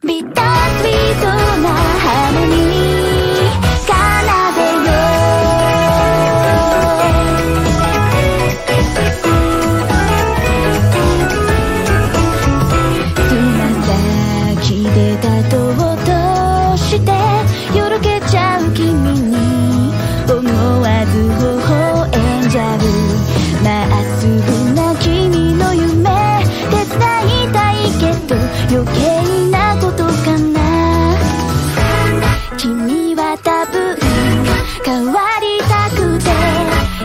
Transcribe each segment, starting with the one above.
ビタースイートな花にた分変わりたくて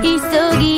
急ぎ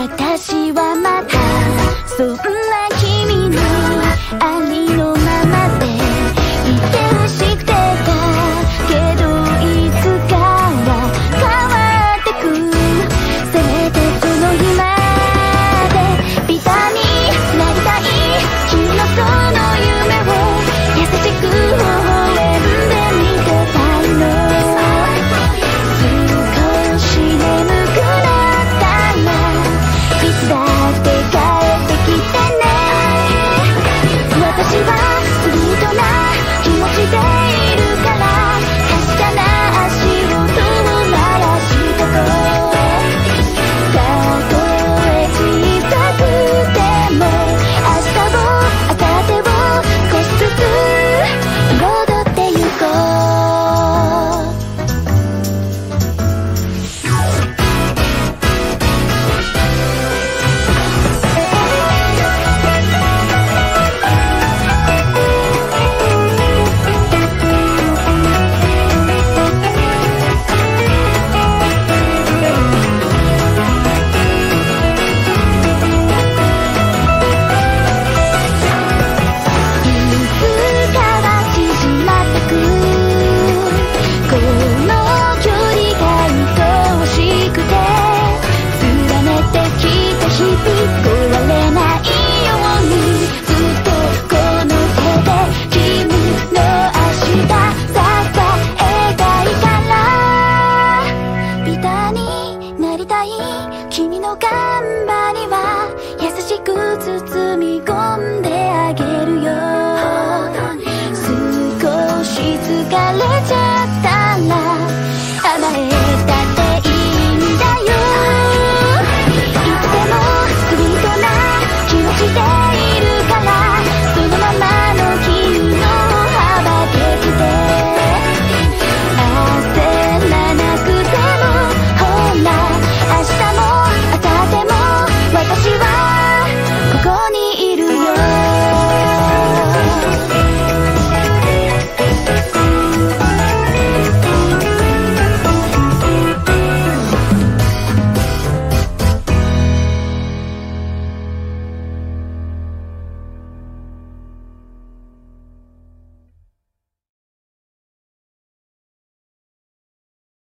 私はの看